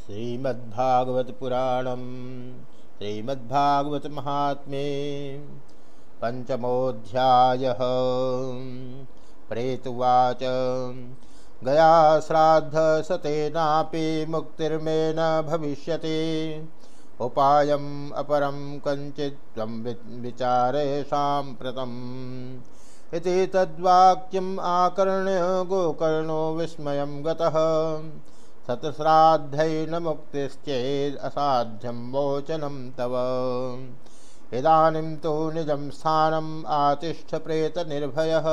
श्रीमद्भागवत पुराणम श्रीमद्भागवत महात्मे पंचमोध्याय प्रेतुवाच गया श्राद्ध सतेनापि मुक्तिर्मे न भविष्यति। उपायम् अपरं कञ्चित् विचारे इति आकर्ण्य गोकर्णो विस्मयं गतः। सतश्राद्धैर्न मुक्तिश्चेद् असाध्यं वोचनं तव। इदानीं तु निजं स्थानम् आतिष्ठ प्रेतनिर्भयः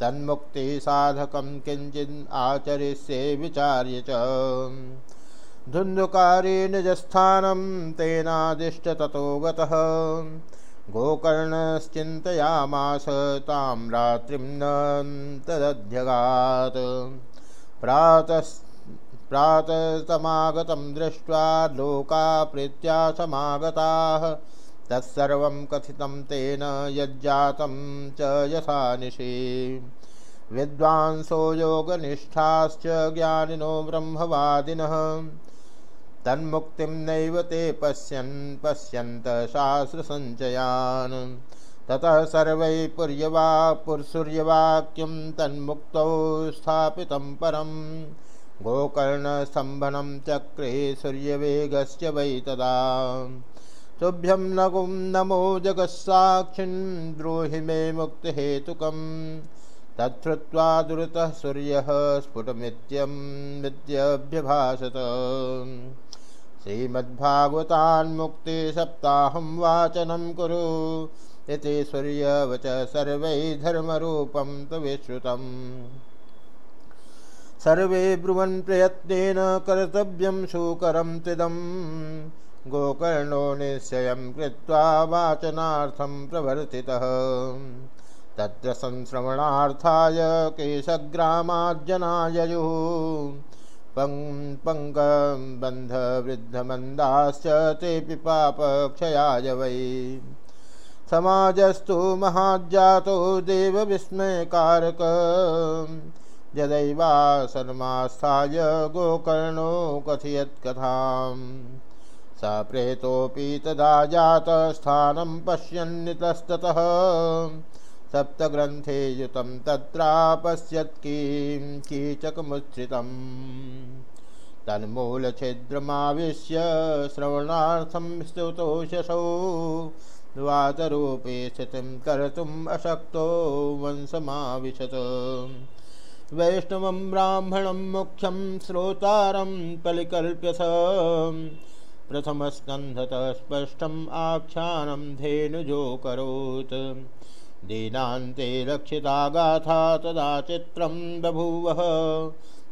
तन्मुक्तिसाधकं किञ्चित् आचरिष्ये विचार्य च। धुन्धुकारी निजस्थानं तेनादिष्ट ततो गतः। गोकर्णश्चिन्तयामास तां रात्रिं न तदध्यगात् प्रातः प्रातस्तमागतं दृष्ट्वा लोका प्रीत्या समागताः तत्सर्वं कथितं तेन यज्जातं च यथा निशि। विद्वांसो योगनिष्ठाश्च ज्ञानिनो ब्रह्मवादिनः। तन्मुक्तिं नैव ते पश्यन्, पश्यन्त शास्त्रसञ्चयान्। ततः सर्वै पुर्यवा, पुर्सूर्यवाक्यं तन्मुक्तौ स्थापितं परम्। गोकर्णस्तम्भनं चक्रे सूर्यवेगश्च वै तदा। तुभ्यं नगुं नमो जगत्साक्षिन् मे मुक्तिहेतुकं तच्छ्रुत्वा दुरतः सूर्यः स्फुटमित्यं विद्यभ्यभाषत श्रीमद्भागवतान्मुक्तिसप्ताहं वाचनं कुरु, इति सूर्यवच सर्वै धर्मरूपं सर्वे ब्रुवन् प्रयत्नेन कर्तव्यं सुकरं तिदं गोकर्णो निश्चयं कृत्वा वाचनार्थं प्रवर्तितः। तत्र संश्रवणार्थाय केशग्रामाज्जनाययुः पङ्कबन्धवृद्धमन्दाश्च तेऽपि पापक्षयाय वै। समाजस्तु महाज्जातो देवविस्मयकारक। यदैवासनमास्थाय गोकर्णो कथयत्कथाम्। स प्रेतोऽपि तदा जातस्थानं पश्यन्नितस्ततः। सप्तग्रन्थे युतं तत्रापश्यत् किं कीचकमुच्छ्रितम्। तन्मूलछिद्रमाविश्य श्रवणार्थं स्तुतोषसौ। वातरूपे स्थितिं कर्तुम् अशक्तो वैष्णवं ब्राह्मणं मुख्यं श्रोतारं परिकल्प्यथ प्रथमस्कन्धतः स्पष्टम् आख्यानं धेनुजोकरोत् दीनान्ते रक्षिता गाथा तदा चित्रं बभूवः।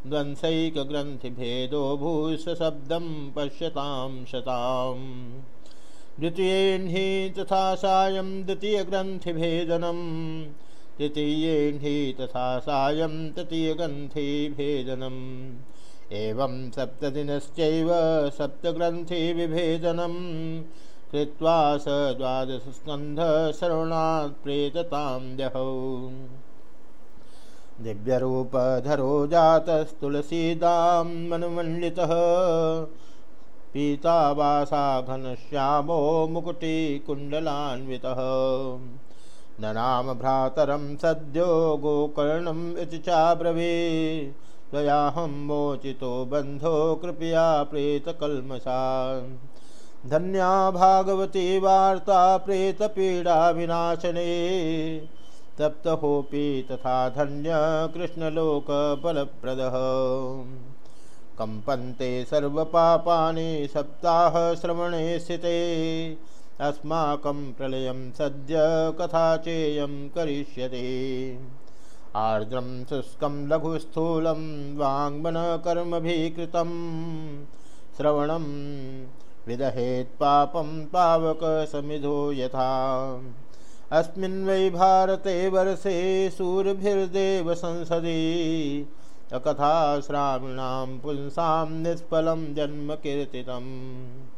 द्वंसैकग्रन्थिभेदो भूषशब्दं पश्यतां शताम्। द्वितीयेन् हि तथा सायं द्वितीयग्रन्थिभेदनं तृतीयेन् हि तथा सायं तृतीयग्रन्थिभेदनम् एवं सप्तदिनश्चैव सप्तग्रन्थिविभेदनं कृत्वा स द्वादशस्कन्धश्रवणात् प्रेततां जहौ दिव्यरूपधरो जातस्तुलसीदां मनुमण्डितः। पीतावासा घनश्यामो मुकुटिकुण्डलान्वितः। ननाम भ्रातरं सद्यो गोकर्णम् चाब्रवी त्वयाहं मोचितो बन्धो कृपया प्रेतकल्मषा धन्या भागवती वार्ता प्रेतपीडाविनाशने। तप्तहोऽपि तथा धन्य कृष्णलोकबलप्रदः कम्पन्ते सर्वपापानि सप्ताहश्रवणे स्थिते। अस्माकं प्रलय सद्य कथा चेयं करिष्यते। आर्द्रं शुष्कं लघुस्थूलं वाङ्मनकर्मभिकृतं। श्रवणं विदहेत् पापं पावकसमिधो यथा। अस्मिन् वै भारते वर्षे सूर्यभिर्देव संसदि। अकथाश्राविणां पुंसां निष्फलं जन्म कीर्तितम्।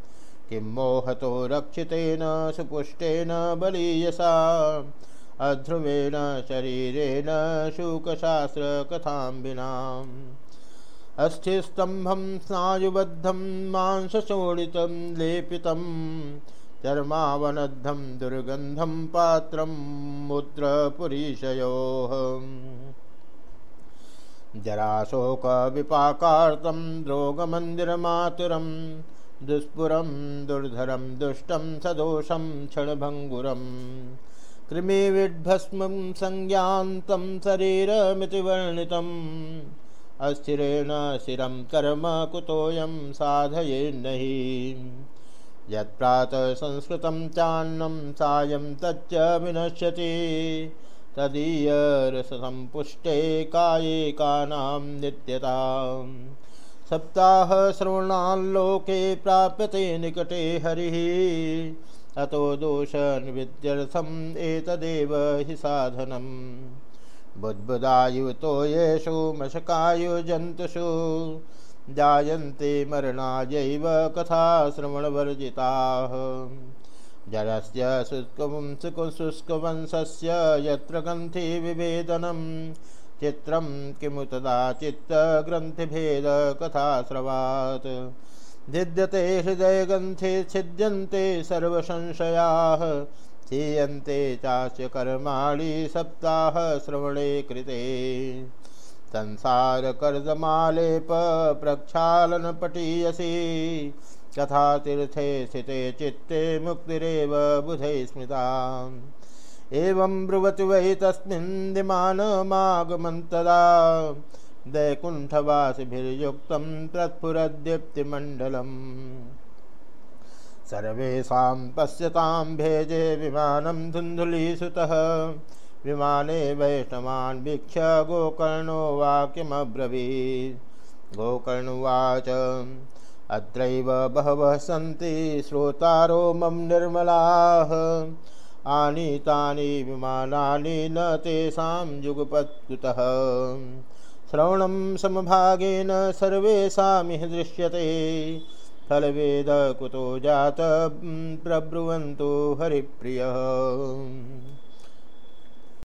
किं मोहतो रक्षितेन, सुपुष्टेन बलीयसा अध्रुवेण शरीरेण शूकशास्त्रकथां विनाम् अस्थिस्तंभम स्नायुबद्धम मांसशोणित लेपित चर्मावनद्धम दुर्गंधम पात्रम मूत्रपुरीशयोः जराशोक विपाकार्तं द्रोगमन्दिरमातुरं दुष्पुरं, दुर्धरं, दुष्टं सदोषं क्षणभङ्गुरं। कृमिविड्भस्मं संज्ञान्तं शरीरमिति वर्णितम् अस्थिरेण शिरं कर्म कुतोऽयं साधयेन्नहि। यत्प्रातः संस्कृतं चान्नं सायं तच्च विनश्यति। काये कानां नित्यता सप्ताह श्रवणाल्लोके प्राप्यते निकटे हरिः। अतो दोषनिविद्यर्थम् एतदेव हि साधनम्। बुद्बुदायुतो येषु मशकायुजन्तुषु जायन्ते मरणायैव कथाश्रवणवर्जिताः जलस्य शुष्कं शुष्कवंशस्य यत्र ग्रन्थि विभेदनं चित्रं किमु तदा चित्तग्रन्थिभेदकथाश्रवात्। भिद्यते हृदयग्रन्थे छिद्यन्ते सर्वसंशयाः क्षीयन्ते चास्य कर्माणि सप्ताहश्रवणे कृते। संसारकर्दमालेप प्रक्षालनपटीयसी तथा तीर्थे स्थिते चित्ते मुक्तिरव बुधे स्मृता। एवं ब्रुवति वै तस्मिन् दिमानमागमन्तदा। दैकुण्ठवासिभिर्युक्तं तत्पुरदीप्तिमण्डलम् सर्वेषां पश्यतां भेजे विमानं धुन्धुलीसुतः। विमाने वैष्णवान् वीक्ष्य गोकर्णो वाक्यमब्रवीत्। गोकर्णुवाच, अत्रैव बहवः सन्ति श्रोतारो मम निर्मलाः। आनीतानि विमानानि न तेषां युगपत्कुतः श्रवणं समभागेन सर्वेषामिह दृश्यते। फलवेद कुतो जात प्रब्रुवन्तु हरिप्रियः।